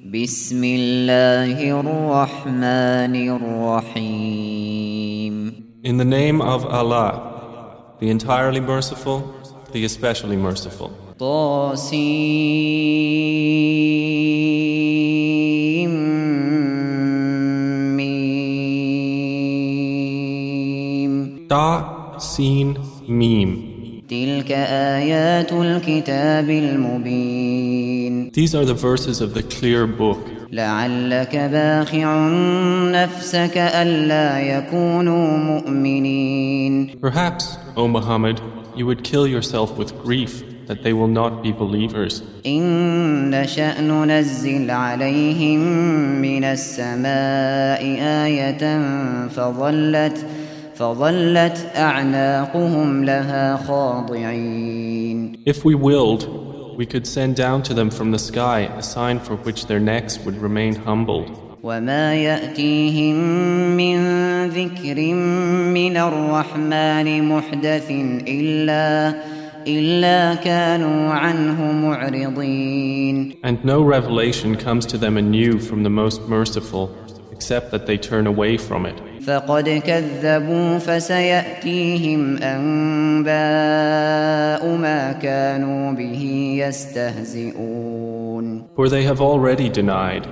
بسم الله الرحمن الرحيم In the name of Allah, the entirely merciful, the especially merciful. Ta, Sin, Mim. تلك آيات الكتاب المبين These are the verses of the clear book. لعلك باخع نفسك ألا يكونوا مؤمنين Perhaps, O Muhammad, you would kill yourself with grief that they will not be believers. إن نشأ ننزل عليهم من السماء آية فظلت فظلت أعناقهم لها خاضعين If we willed, we could send down to them from the sky a sign for which their necks would remain humbled. وما يأتيهم من ذكر من الرحمن محدث إلا إلا كانوا عنه معرضين And no revelation comes to them anew from the Most Merciful, except that they turn away from it. فقد كذبوا فسيأتيهم أنباء ما كانوا به يستهزئون For they have already denied,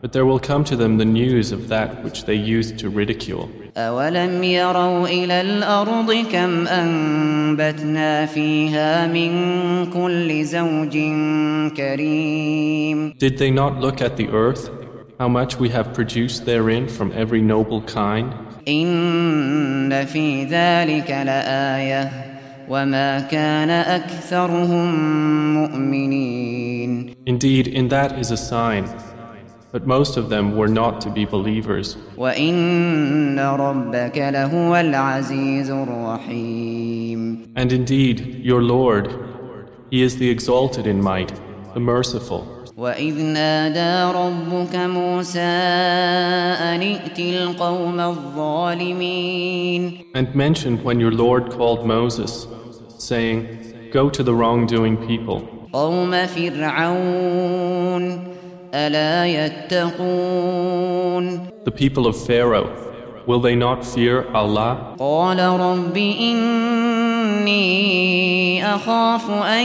but there will come to them the news of that which they used to ridicule. أولم يروا إلى الأرض كم أنبتنا فيها من كل زوج كريم Did they not look at the earth, how much we have produced therein from every noble kind? إن في ذلك لآية وما كان أكثرهم مؤمنين Indeed, in that is a sign, but most of them were not to be believers. وإن ربك لهو العزيز الرحيم And indeed, your Lord, He is the exalted in might, the merciful. وإذ نادى ربك موسى أن ائت القوم الظالمين And mentioned when your Lord called Moses, saying, Go to the wrongdoing people. قوم فرعون ألا يتقون The people of Pharaoh, will they not fear Allah? قال رب إني أخاف أن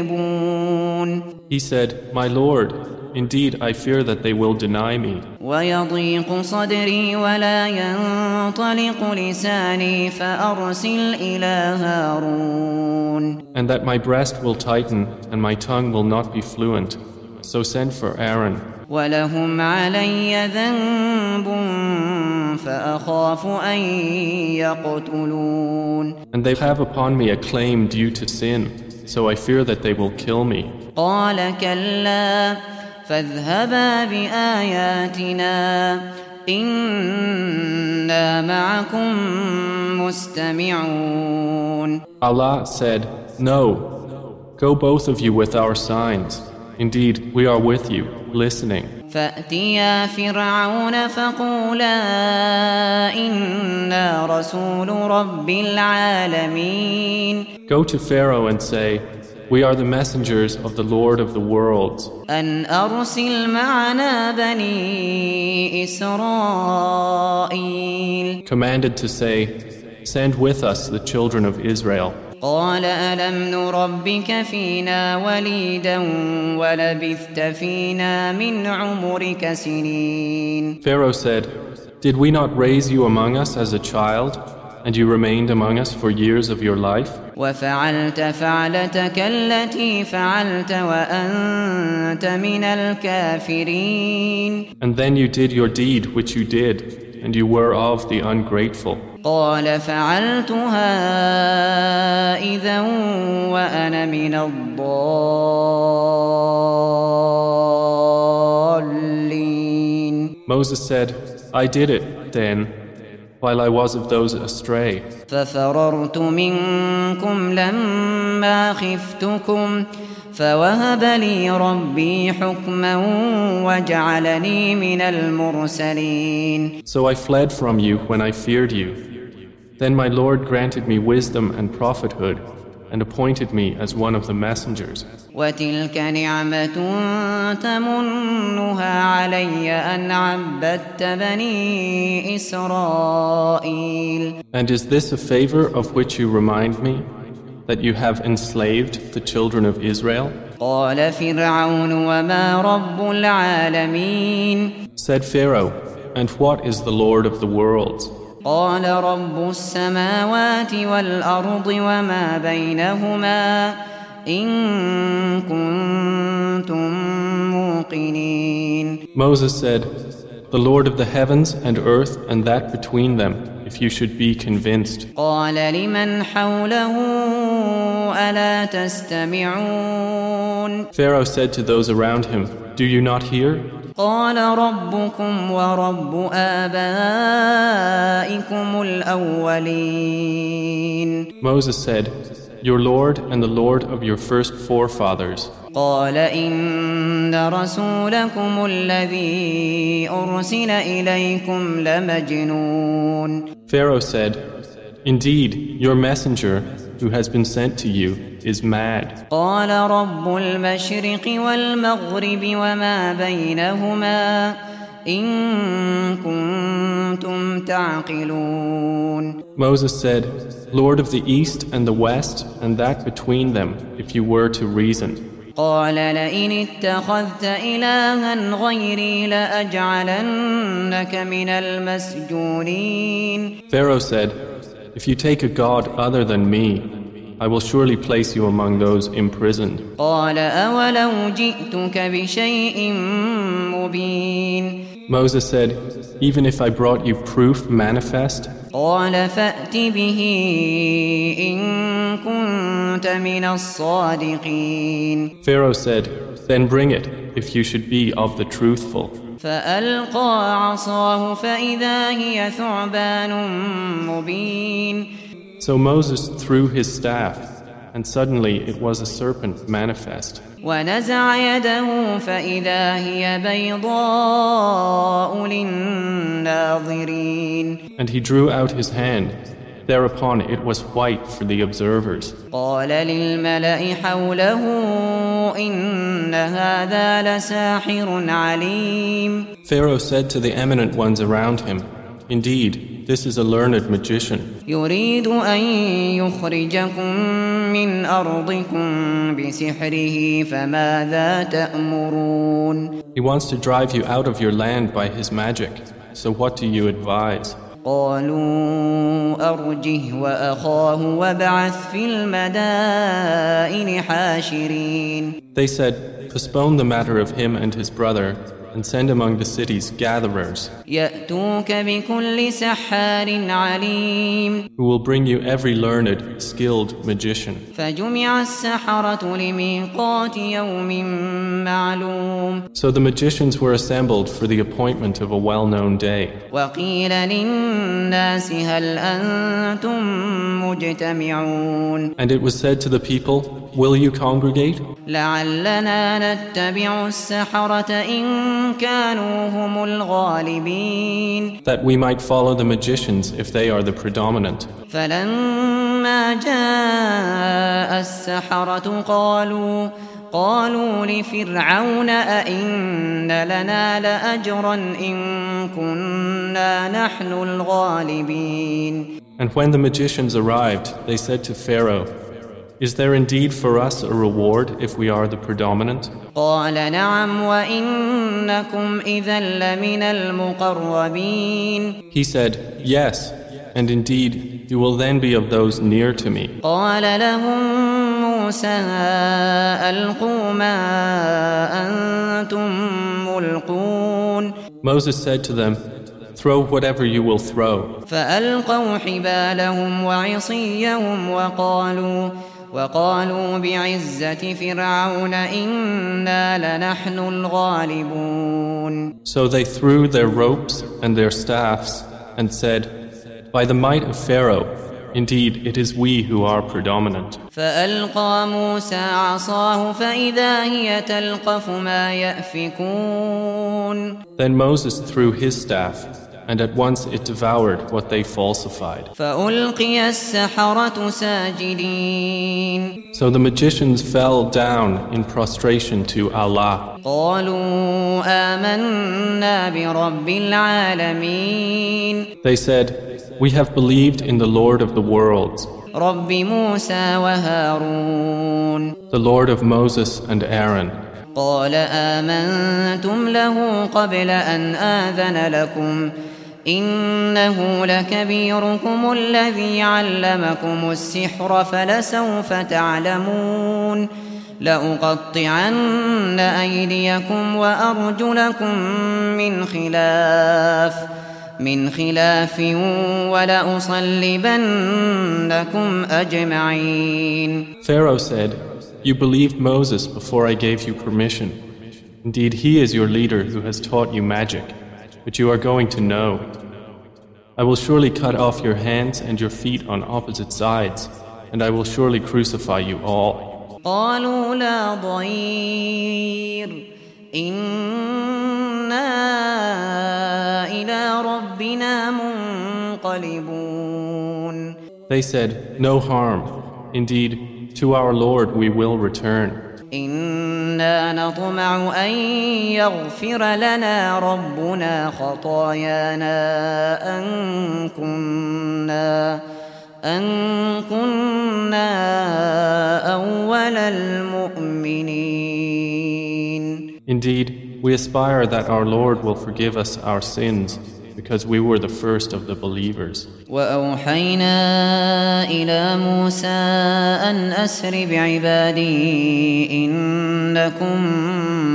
يكذبون He said, My Lord, indeed I fear that they will deny me, ويضيق صدري ولا ينطلق لساني فأرسل إلى هارون and that my breast will tighten and my tongue will not be fluent. So send for Aaron. ولهم علي ذنب فأخاف أن يقتلون And they have upon me a claim due to sin, so I fear that they will kill me. قال كلا فاذهبا بآياتنا إنا معكم مستمعون Allah said, No, go both of you with our signs. Indeed, we are with you, listening. فأتيا فرعون فقولا إنا رسول رب العالمين Go to Pharaoh and say, We are the messengers of the Lord of the worlds. أن أرسل معنا بني إسرائيل Commanded to say, Send with us the children of Israel. قال ألم نربك فينا وليدا ولبثت فينا من عمرك سنين Pharaoh said, Did we not raise you among us as a child, and you remained among us for years of your life? وفعلت فعلتك التي فعلت وأنت من الكافرين And then you did your deed which you did, and you were of the ungrateful. قال فعلتها إذا وأنا من الضالين Moses said, I did it then, while I was of those astray. ففررت منكم لما خفتكم فوهب لي ربي حكما وجعلني من المرسلين So I fled from you when I feared you. Then my Lord granted me wisdom and prophethood, and appointed me as one of the messengers. وتلك نعمة تمنها علي أن عبدت بني إسرائيل And is this a favor of which you remind me, that you have enslaved the children of Israel? قال فرعون وما رب العالمين Said Pharaoh, And what is the Lord of the worlds? قال رب السماوات والأرض وما بينهما إن كنتم موقنين Moses said, The Lord of the heavens and earth and that between them, if you should be convinced. قال لمن حوله ألا تستمعون Pharaoh said to those around him, Do you not hear? قال ربكم ورب آبائكم الأولين Moses said, Your Lord and the Lord of your first forefathers. قال إن رسولكم الذي أرسل إليكم لمجنون Pharaoh said, Indeed, your messenger, who has been sent to you, is mad. قال رب المشرق والمغرب وما بينهما إن كنتم تعقلون Moses said, Lord of the east and the west and that between them, if you were to reason. قال لئن اتخذت إلها غيري لأجعلنك من المسجونين Pharaoh said, if you take a god other than me, I will surely place you among those imprisoned. Moses said, Even if I brought you proof manifest, Pharaoh said, Then bring it, if you should be of the truthful. فألقى عصاه فإذا هي ثعبان مبين So Moses threw his staff, and suddenly it was a serpent manifest. ونزع يده فإذا هي بيضاء للناظرين And he drew out his hand. Thereupon it was white for the observers. قال للملأ حوله إن هذا لساحر عليم Pharaoh said to the eminent ones around him, Indeed, this is a learned magician. يريد أن يخرجكم من أرضكم بسحره فماذا تأمرون He wants to drive you out of your land by his magic. So what do you advise? قالوا أرجه وأخاه وابعث في المدائن حاشرين They said, Postpone the matter of him and his brother, and send among the cities gatherers who will bring you every learned, skilled magician. So the magicians were assembled for the appointment of a well known day. And it was said to the people, Will you congregate? لعلنا نتبع السحرة إن كانوا هم الغالبين That we might follow the magicians if they are the predominant. فلما جاء السحرة قالوا قالوا لفرعون أئن لنا لأجرا إن كنا نحن الغالبين And when the magicians arrived, they said to Pharaoh, Is there indeed for us a reward if we are the predominant? قال نعم وإنكم إذا لمن المقربين He said, Yes, and indeed, you will then be of those near to me. قال لهم موسى ألقوا ما أنتم ملقون Moses said to them, Throw whatever you will throw. فألقوا حبالهم وعصيهم وقالوا وقالوا بعزة فرعون إنا لنحن الغالبون So they threw their ropes and their staffs and said, By the might of Pharaoh, indeed it is we who are predominant. فألقى موسى عصاه فإذا هي تلقف ما يأفكون Then Moses threw his staff, and at once it devoured what they falsified. فألقي السحرة ساجدين So the magicians fell down in prostration to Allah. قالوا آمنا برب العالمين They said, We have believed in the Lord of the worlds, رب موسى وهارون the Lord of Moses and Aaron. قال آمنتم له قبل أن آذن لكم إنه لكبيركم الذي علمكم السحر فلسوف تعلمون لأقطعن أيديكم وأرجلكم من خلاف من خلاف ولأصلبنكم أجمعين Pharaoh said, You believed Moses before I gave you permission. Indeed, he is your leader who has taught you magic, but you are going to know. I will surely cut off your hands and your feet on opposite sides, and I will surely crucify you all. قالوا لا ضير إنا إلى ربنا منقلبون They said, No harm. Indeed, to our Lord we will return. إنا نطمع أن يغفر لنا ربنا خطايانا أن كنا أن كنا أول المؤمنين Indeed, we aspire that our Lord will forgive us our sins. because we were the first of the believers. وأوحينا إلى موسى أن أسر بعبادي إنكم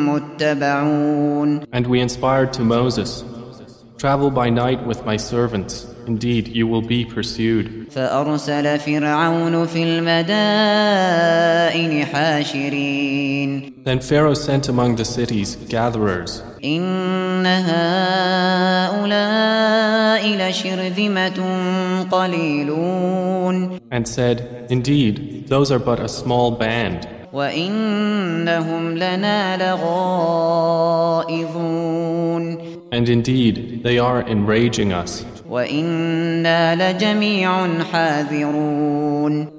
متبعون And we inspired to Moses, Travel by night with my servants, indeed you will be pursued. فأرسل فرعون في المدائن حاشرين Then Pharaoh sent among the cities gatherers, إن هؤلاء لشرذمة قليلون and said, Indeed, those are but a small band, وإنهم لنا لغائظون and indeed they are enraging us, وإنا لجميع حاذرون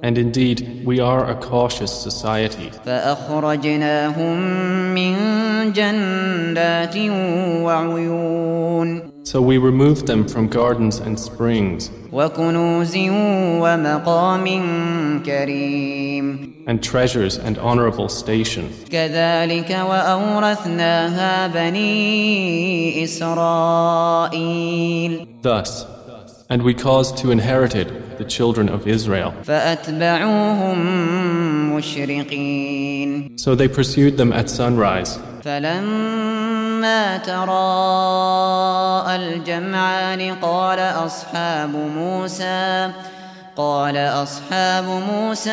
and indeed we are a cautious society. فأخرجناهم من جنات وعيون so we removed them from gardens and springs. And treasures and honorable station. Thus, and we caused to inherit it the children of Israel. So they pursued them at sunrise. فلما تراءى الجمعان قال أصحاب موسى قال أصحاب موسى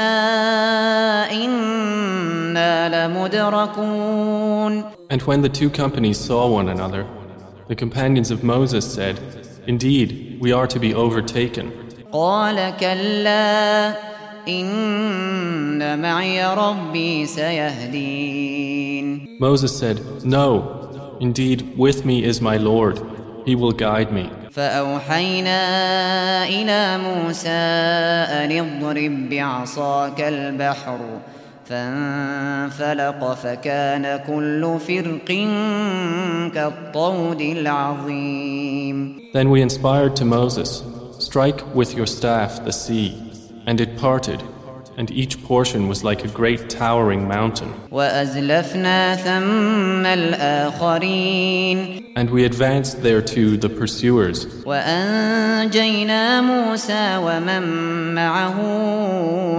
إنا لمدركون And when the two companies saw one another, the companions of Moses said, Indeed, we are to be overtaken. قال كلا إن معي ربي سيهدين Moses said, No, indeed, with me is my Lord. He will guide me. فأوحينا إلى موسى أن اضرب بعصاك البحر فانفلق فكان كل فرق كالطود العظيم Then we inspired to Moses, Strike with your staff the sea, and it parted, and each portion was like a great towering mountain. وأزلفنا ثم الآخرين And we advanced thereto the pursuers, وأنجينا موسى ومن معه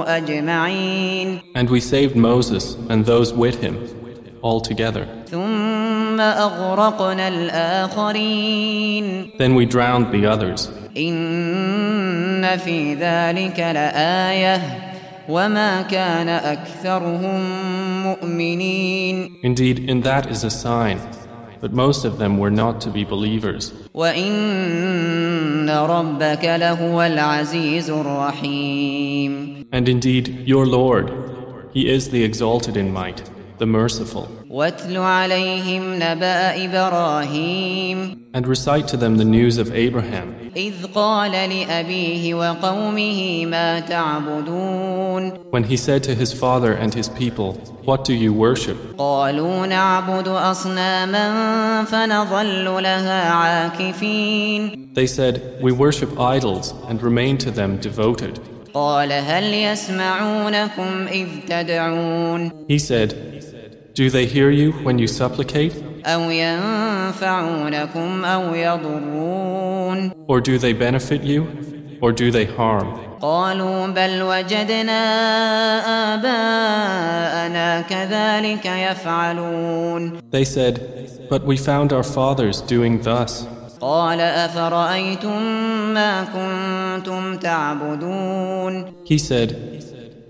أجمعين and we saved Moses and those with him, all together. ثم أغرقنا الآخرين Then we drowned the others. إن في ذلك لآية Indeed, in that is a sign, but most of them were not to be believers. And indeed, your Lord, He is the exalted in might the merciful. And recite to them the news of Abraham. When he said to his father and his people, What do you worship? They said, We worship idols and remain to them devoted. He said, do they hear you when you supplicate? Or do they benefit you? Or do they harm? They said, but we found our fathers doing thus. He said,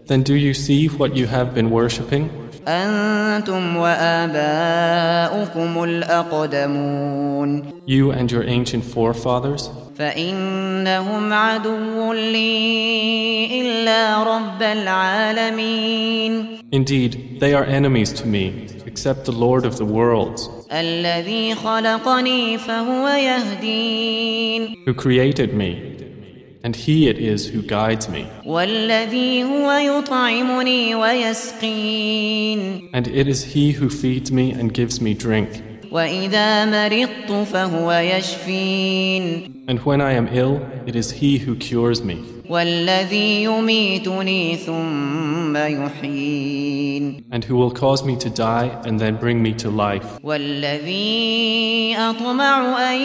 then do you see what you have been worshipping? أنتم وآباؤكم الأقدمون You and your ancient forefathers? فإنهم عدو لي إلا رب العالمين Indeed, they are enemies to me, except the Lord of the worlds, الذي خلقني فهو يهدين who created me, and He it is who guides me. And it is He who feeds me and gives me drink. And when I am ill, it is He who cures me. والذي يميتني ثم يحيين and who will cause me to die and then bring me to life, والذي أطمع أن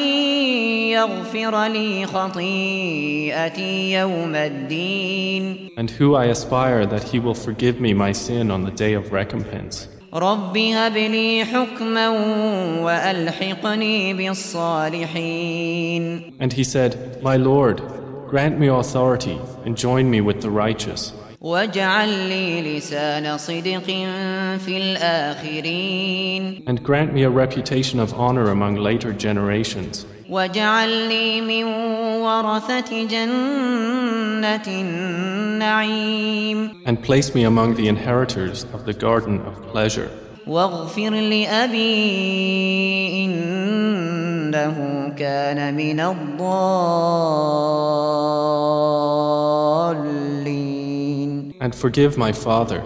يغفر لي خطيئتي يوم الدين and who I aspire that He will forgive me my sin on the day of recompense. رب هب لي حكما وألحقني بالصالحين And he said, My Lord, grant me authority and join me with the righteous, واجعل لي لسان صدق في الآخرين and grant me a reputation of honor among later generations, واجعل لي من ورثة جنة النعيم and place me among the inheritors of the garden of pleasure. واغفر لأبي إنه كان من الضالين And forgive my father.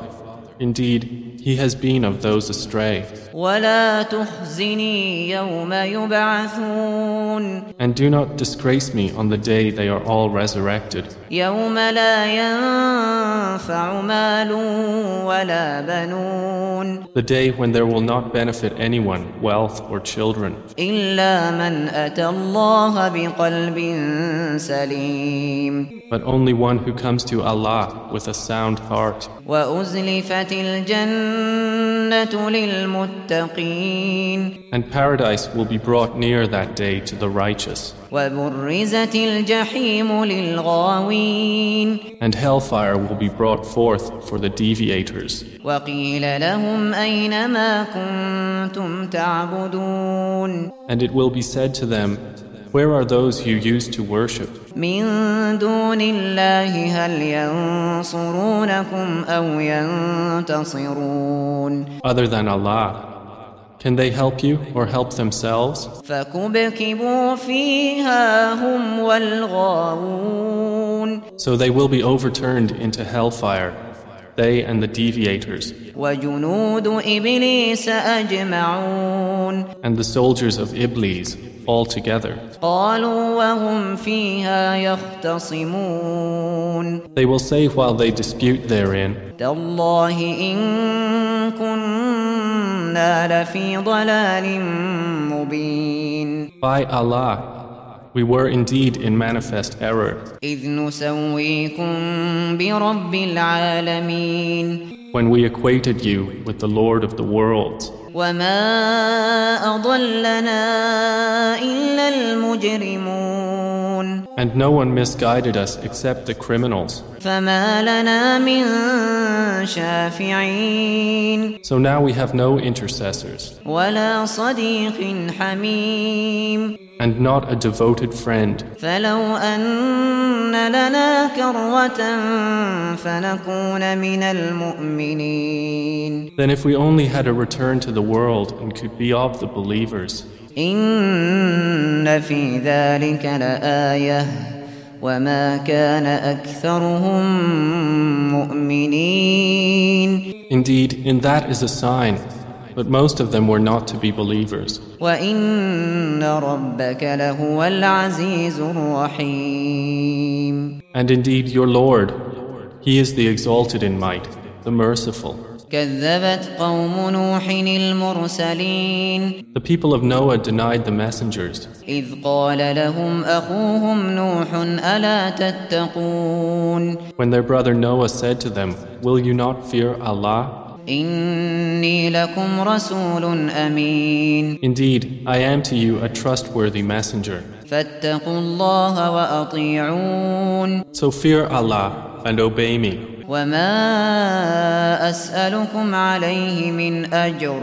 Indeed, he has been of those astray. ولا تخزني يوم يبعثون And do not disgrace me on the day they are all resurrected, يوم لا ينفع مال ولا بنون the day when there will not benefit anyone, wealth or children, إلا من أتى الله بقلب سليم but only one who comes to Allah with a sound heart. وأزلفت الجنة للمتقين and paradise will be brought near that day to the righteous. And hellfire will be brought forth for the deviators. And it will be said to them, Where are those you used to worship? من دون الله هل ينصرونكم أو ينتصرون Other than Allah. Can they help you or help themselves? فكبكبوا فيها هم والغاوون So they will be overturned into hellfire, they and the deviators, وجنود إبليس أجمعون and the soldiers of Iblis altogether. They will say while they dispute therein, By Allah, we were indeed in manifest error when we equated you with the Lord of the worlds. And no one misguided us except the criminals. So now we have no intercessors and not a devoted friend. فلو أن لنا كرة فنكون من المؤمنين Then if we only had a return to the world and could be of the believers, إن في ذلك لآية وما كان أكثرهم مؤمنين indeed, in that is a sign, But most of them were not to be believers. And indeed, your Lord, He is the exalted in might, the merciful. The people of Noah denied the messengers. When their brother Noah said to them, Will you not fear Allah? إني لكم رسول أمين Indeed, I am to you a trustworthy messenger. فاتقوا الله وأطيعون So fear Allah and obey me. وما أسألكم عليه من أجر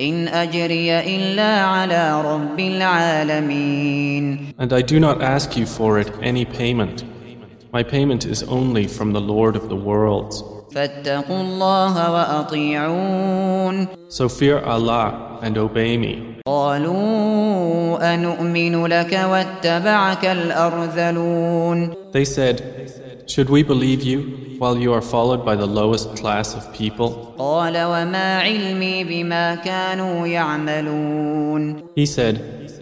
إن أجري إلا على رب العالمين And I do not ask you for it any payment. My payment is only from the Lord of the worlds. فاتقوا الله وأطيعون So fear Allah and obey me. قالوا أنؤمن لك واتبعك الأرذلون They said, Should we believe you while you are followed by the lowest class of people? قال وما علمي بما كانوا يعملون He said,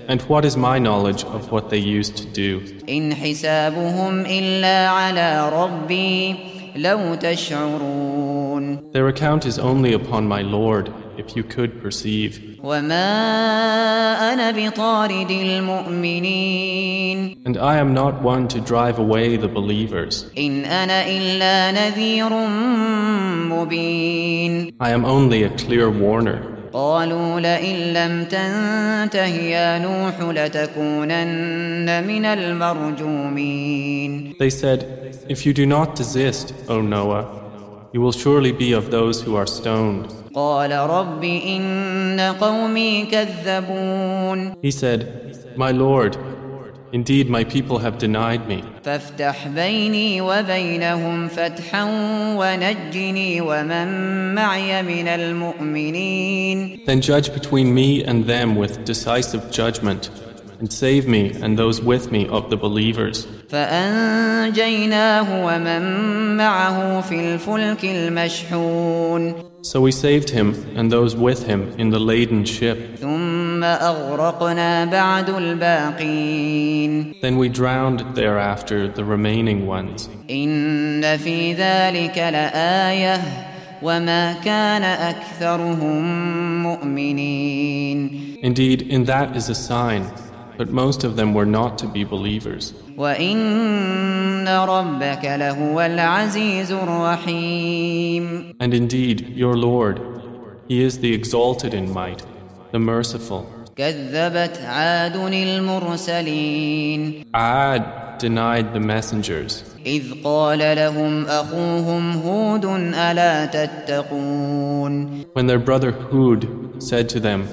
And what is my knowledge of what they used to do? إن حسابهم إلا على ربي لو تشعرون Their account is only upon my Lord, if you could perceive. وما أنا بطارد المؤمنين And I am not one to drive away the believers. إن أنا إلا نذير مبين I am only a clear warner. قالوا لئن لم تنته يا نوح لتكونن من المرجومين They said, If you do not desist, O Noah, you will surely be of those who are stoned. قال رب إن قومي كذبون He said, My Lord, indeed my people have denied me. فافتح بيني وبينهم فتحا ونجني ومن معي من المؤمنين Then judge between me and them with decisive judgment, and save me and those with me of the believers. فأنجيناه ومن معه في الفلك المشحون So we saved him and those with him in the laden ship. ثم أغرقنا بعد الباقين Then we drowned thereafter the remaining ones. إن في ذلك لآية وما كان أكثرهم مؤمنين Indeed, in that is a sign, but most of them were not to be believers. وإن ربك لهو العزيز الرحيم And indeed, your Lord, He is the exalted in might, the merciful. كذبت عاد المرسلين Ad denied the messengers. إذ قال لهم أخوهم هود ألا تتقون When their brother Hud said to them,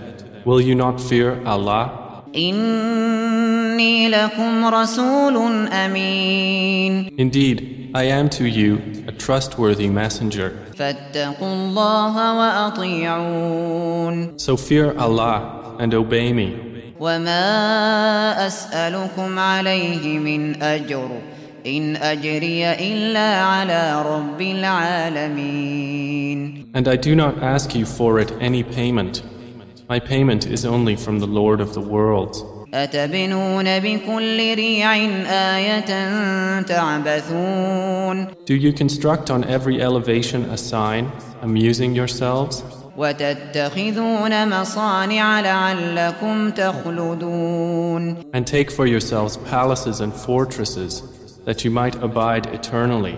Will you not fear Allah? إني لكم رسول أمين Indeed, I am to you a trustworthy messenger. فاتقوا الله وأطيعون So fear Allah and obey me. وما أسألكم عليه من أجر إن أجري إلا على رب العالمين And I do not ask you for it any payment. My payment is only from the Lord of the worlds. أتبنون بكل ريع آية تعبثون Do you construct on every elevation a sign, amusing yourselves? وتتخذون مصانع لعلكم تخلدون And take for yourselves palaces and fortresses, that you might abide eternally.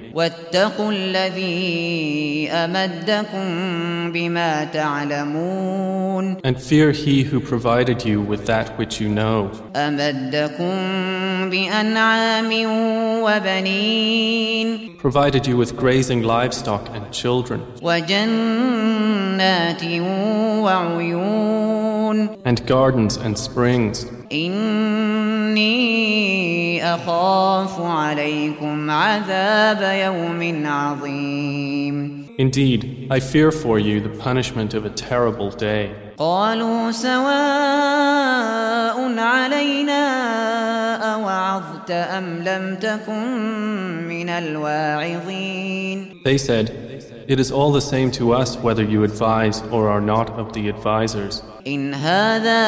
واتقوا الذي أمدكم بما تعلمون And fear He who provided you with that which you know. أمدكم بأنعام وبنين Provided you with grazing livestock and children. وجنات وعيون And gardens and springs. إني أخاف عليكم عذاب يوم عظيم Indeed, I fear for you the punishment of a terrible day. قالوا سواء علينا أوعظت أم لم تكن من الواعظين They said, It is all the same to us whether you advise or are not of the advisers. إن هذا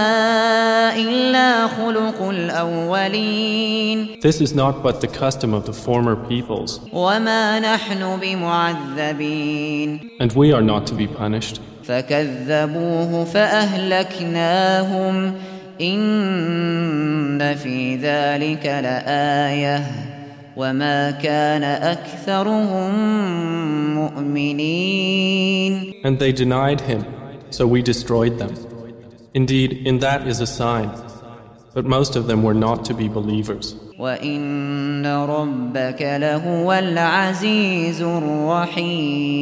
إلا خلق الأولين This is not but the custom of the former peoples, وما نحن بمعذبين and we are not to be punished. فكذبوه فأهلكناهم إن في ذلك لآية وما كان أكثرهم مؤمنين And they denied him, so we destroyed them. Indeed, in that is a sign. But most of them were not to be believers. وإن ربك لهو العزيز الرحيم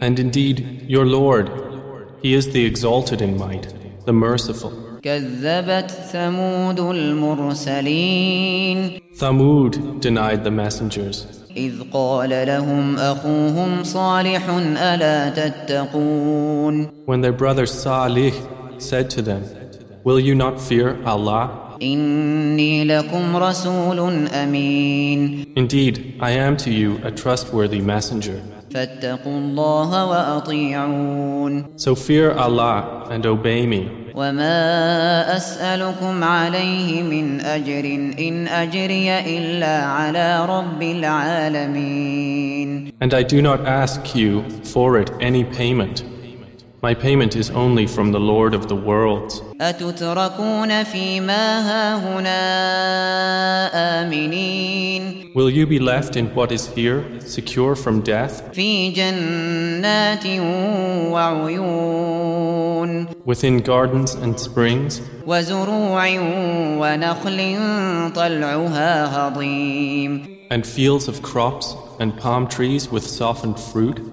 And indeed, your Lord, He is the exalted in might, the merciful. كذبت ثمود المرسلين Thamud denied the messengers. إذ قال لهم أخوهم صالح ألا تتقون When their brother Salih said to them, Will you not fear Allah? إني لكم رسول أمين Indeed, I am to you a trustworthy messenger. فاتقوا الله وأطيعون So fear Allah and obey me. وما أسألكم عليه من أجر إن أجري إلا على رب العالمين And I do not ask you for it any payment. my payment is only from the Lord of the worlds. Will you be left in what is here, secure from death? Within gardens and springs. And fields of crops and palm trees with softened fruit.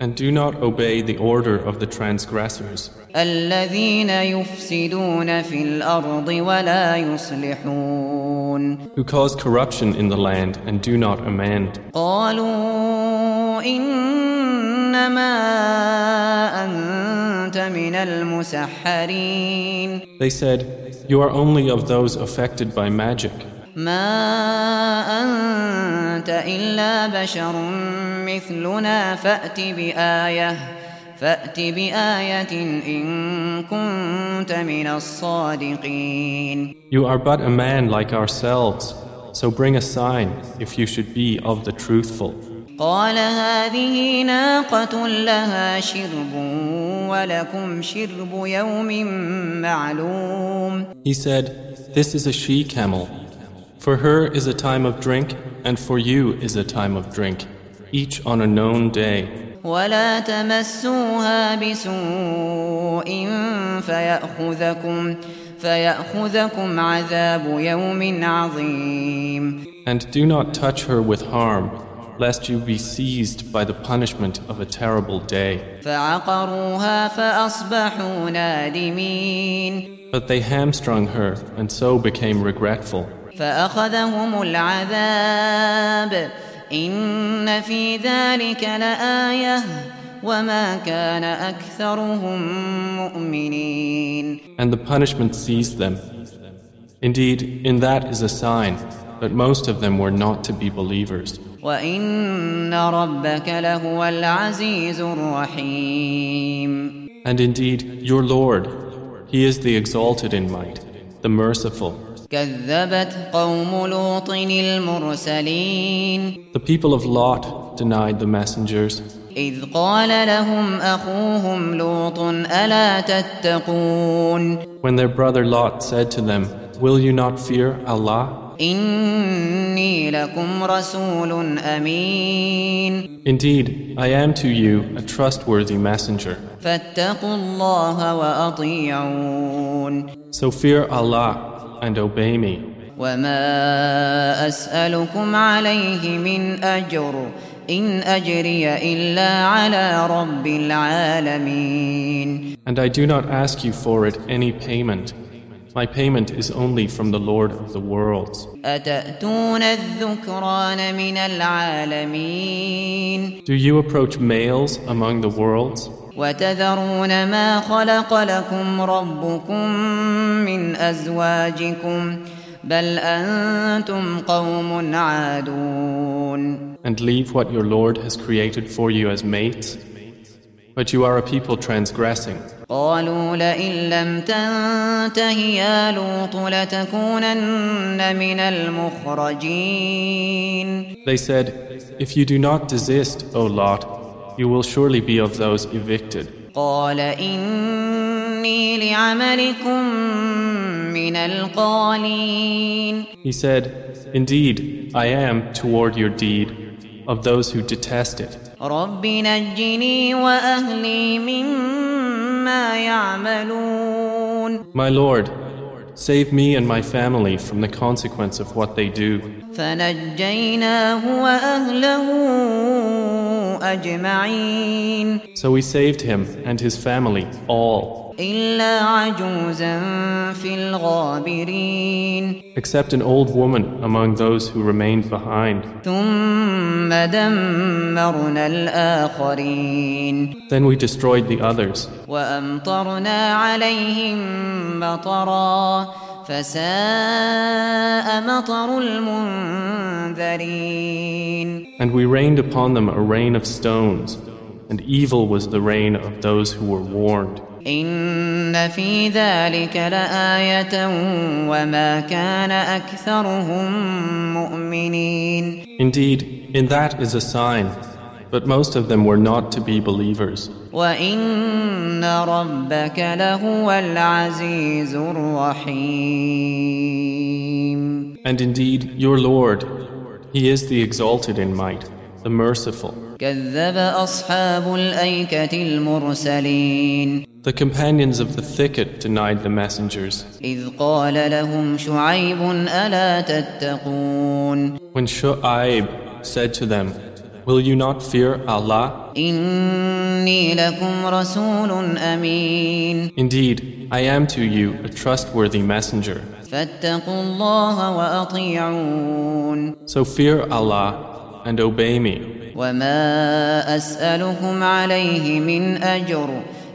And do not obey the order of the transgressors. Who cause corruption in the land and do not amend. They said, You are only of those affected by magic. ما أنت إلا بشر مثلنا فأت بآية فأت بآية إن كنت من الصادقين You are but a man like ourselves, so bring a sign if you should be of the truthful. قال هذه ناقة لها شرب ولكم شرب يوم معلوم He said, This is a she camel. For her is a time of drink, and for you is a time of drink, each on a known day. ولا تمسوها بسوء فيأخذكم فيأخذكم عذاب يوم عظيم And do not touch her with harm, lest you be seized by the punishment of a terrible day. فعقروها فأصبحوا نادمين But they hamstrung her, and so became regretful. فأخذهم العذاب إن في ذلك لآية وما كان أكثرهم مؤمنين And the punishment seized them. Indeed, in that is a sign, but most of them were not to be believers. وإن ربك لهو العزيز الرحيم And indeed, your Lord, He is the exalted in might, the merciful. the people of Lot denied the messengers. When their brother Lot said to them, Will you not fear Allah? Indeed, I am to you a trustworthy messenger. So fear Allah and obey me. وما أسألكم عليه من أجر إن أجري إلا على رب العالمين And I do not ask you for it any payment. My payment is only from the Lord of the worlds. أتأتون الذكران من العالمين Do you approach males among the worlds وتذرون ما خلق لكم ربكم من أزواجكم بل أنتم قوم عادون and leave what your Lord has created for you as mates? But you are a people transgressing. قالوا لئن لم تنته يا لوط لتكونن من المخرجين They said, If you do not desist, O Lot, you will surely be of those evicted. قال إني لعملكم من القالين He said, Indeed, I am toward your deed of those who detest it. رب نجني وأهلي مما يعملون My Lord, save me and my family from the consequence of what they do. فنجيناه وأهله أجمعين So we saved him and his family, all, إلا عجوزا في الغابرين except an old woman among those who remained behind. ثم دمرنا الآخرين Then we destroyed the others. وأمطرنا عليهم مطرا فساء مطر المنذرين And we rained upon them a rain of stones, and evil was the rain of those who were warned. إن في ذلك لآية وما كان أكثرهم مؤمنين Indeed, in that is a sign, but most of them were not to be believers. And indeed, your Lord, He is the exalted in might, the merciful. The companions of the thicket denied the messengers. When Shu'aib said to them, Will you not fear Allah? إني لكم رسول أمين Indeed, I am to you a trustworthy messenger. فاتقوا الله وأطيعون So fear Allah and obey me. وما أسألكم عليه من أجر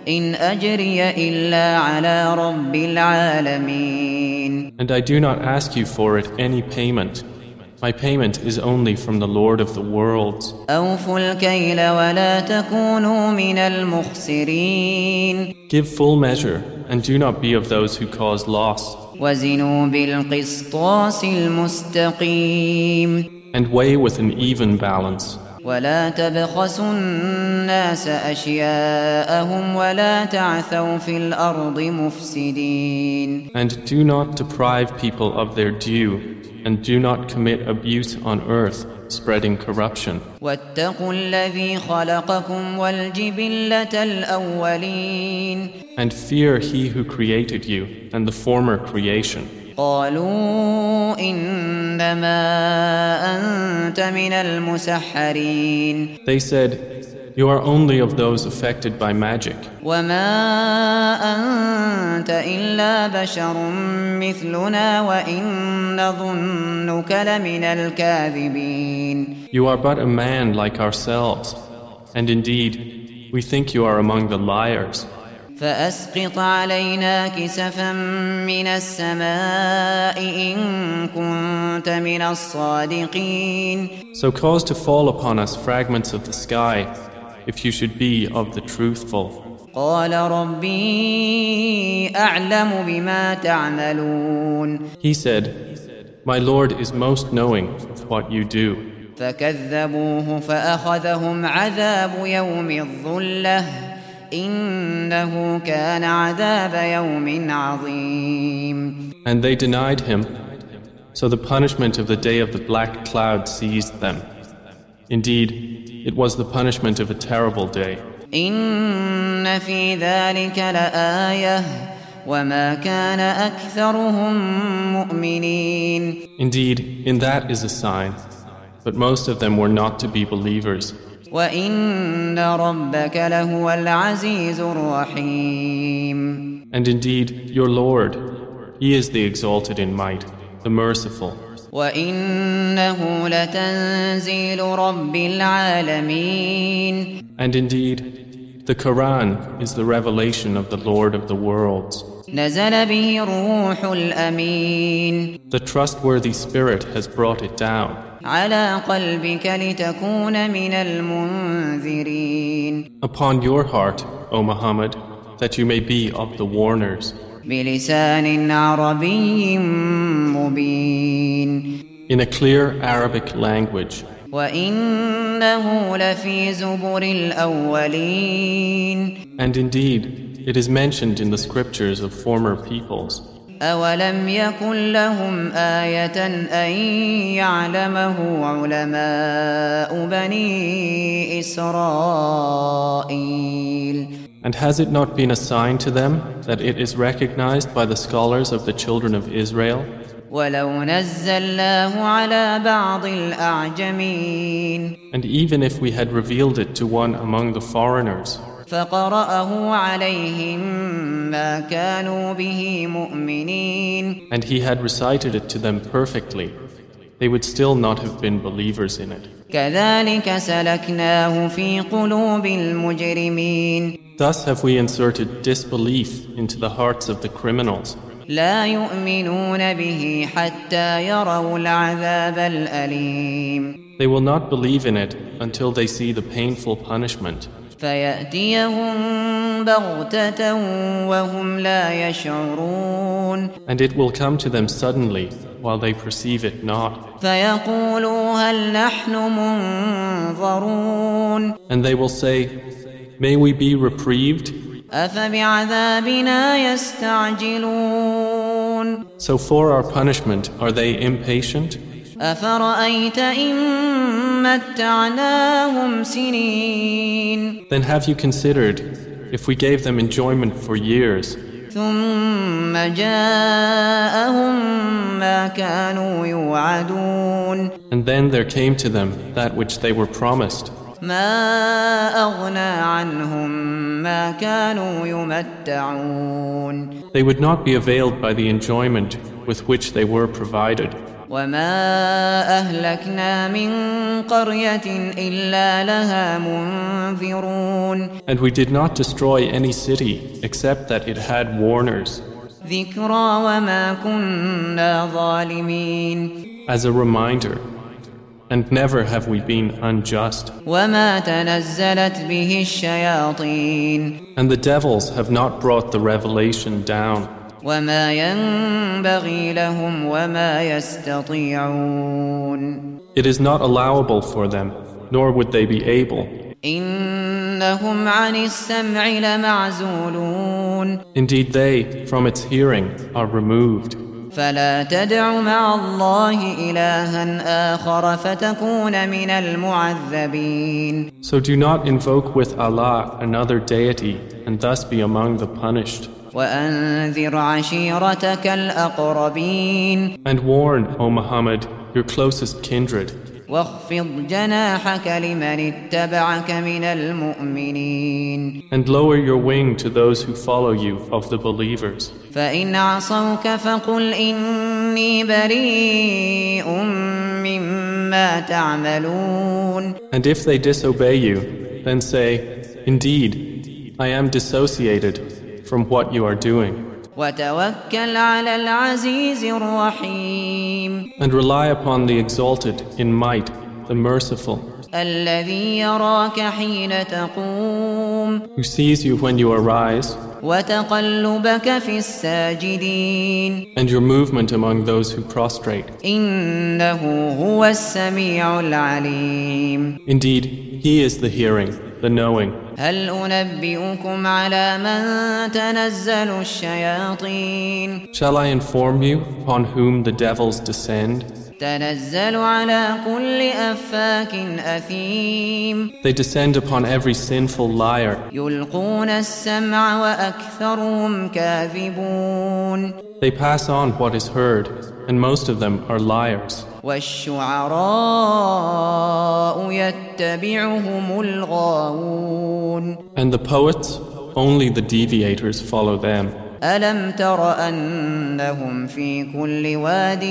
إن أجري إلا على رب العالمين And I do not ask you for it any payment. My payment is only from the Lord of the worlds. أوفوا الكيل ولا تكونوا من المخسرين Give full measure and do not be of those who cause loss. وزنوا بالقسطاس المستقيم And weigh with an even balance. ولا تبخسوا الناس أشياءهم ولا تعثوا في الأرض مفسدين And do not deprive people of their due, and do not commit abuse on earth, spreading corruption. And fear He who created you and the former creation. They said, You are only of those affected by magic, وما أنت إلا بشر مثلنا وإن نظنك لمن الكاذبين You are but a man like ourselves, and indeed, we think you are among the liars. فأسقط علينا كسفا من السماء إن كنت من الصادقين So cause to fall upon us fragments of the sky, if you should be of the truthful. قال ربي أعلم بما تعملون He said, My Lord is most knowing of what you do. فكذبوه فأخذهم عذاب يوم الظلة إنه كان عذاب يوم عظيم And they denied him. So the punishment of the day of the black cloud seized them. Indeed, it was the punishment of a terrible day. إن في ذلك لآية وما كان أكثرهم مؤمنين Indeed, in that is a sign. But most of them were not to be believers. وإن ربك لهو العزيز الرحيم And indeed, your Lord, He is the exalted in might, the merciful. And indeed, the Quran is the revelation of the Lord of the worlds. The trustworthy Spirit has brought it down. Upon your heart, O Muhammad, that you may be of the warners. بلسان عربي مبين In a clear Arabic language, وإنه لفي زبر الأولين and indeed, it is mentioned in the scriptures of former peoples. أولم يكن لهم آية أن يعلمه علماء بني إسرائيل and has it not been assigned to them that it is recognized by the scholars of the children of Israel? And even if we had revealed it to one among the foreigners, and he had recited it to them perfectly, they would still not have been believers in it. كذلك سلكناه في قلوب المجرمين Thus have we inserted disbelief into the hearts of the criminals. لا يؤمنون به حتى يروا العذاب الأليم They will not believe in it until they see the painful punishment. And it will come to them suddenly while they perceive it not. And they will say, May we be reprieved? So for our punishment are they impatient? Then have you considered if we gave them enjoyment for years? And then there came to them that which they were promised. They would not be availed by the enjoyment with which they were provided. وما أهلكنا من قرية إلا لها منذرون And we did not destroy any city except that it had warners. ذكرى وما كنا ظالمين as a reminder, and never have we been unjust. وما تنزلت به الشياطين And the devils have not brought the revelation down, وما ينبغي لهم وما يستطيعون it is not allowable for them, nor would they be able. إنهم عن السمع لمعزولون Indeed, they, from its hearing, are removed. فلا تدع مع الله إلها آخر فتكون من المعذبين So do not invoke with Allah another deity and thus be among the punished. And warn, O Muhammad, your closest kindred. And lower your wing to those who follow you of the believers. And if they disobey you, then say, Indeed, I am dissociated from what you are doing. And rely upon the Exalted in might, the Merciful. الذي يراك حين تقوم who sees you when you arise, وتقلبك في الساجدين and your movement among those who prostrate. إنه هو السميع العليم Indeed, He is the hearing, the knowing. هل أنبئكم على من تنزل الشياطين Shall I inform you upon whom the devils descend? They descend upon every sinful liar. They pass on what is heard, and most of them are liars. And the poets, only the deviators follow them. ألم تر أنهم في كل واد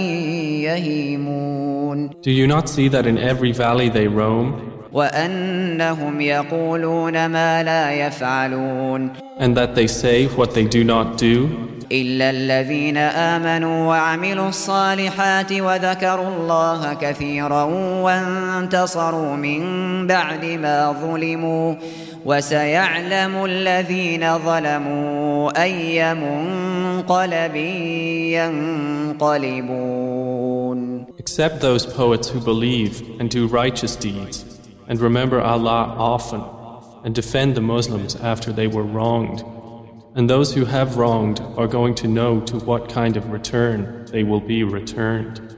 يهيمون؟ Do you not see that in every valley they roam, وأنهم يقولون ما لا يفعلون. And that they say what they do not do? إلا الذين آمنوا وعملوا الصالحات وذكروا الله كثيرا وانتصروا من بعد ما ظلموا. وسيعلم الذين ظلموا أي منقلب ينقلبون Except those poets who believe and do righteous deeds, and remember Allah often, and defend the Muslims after they were wronged. And those who have wronged are going to know to what kind of return they will be returned.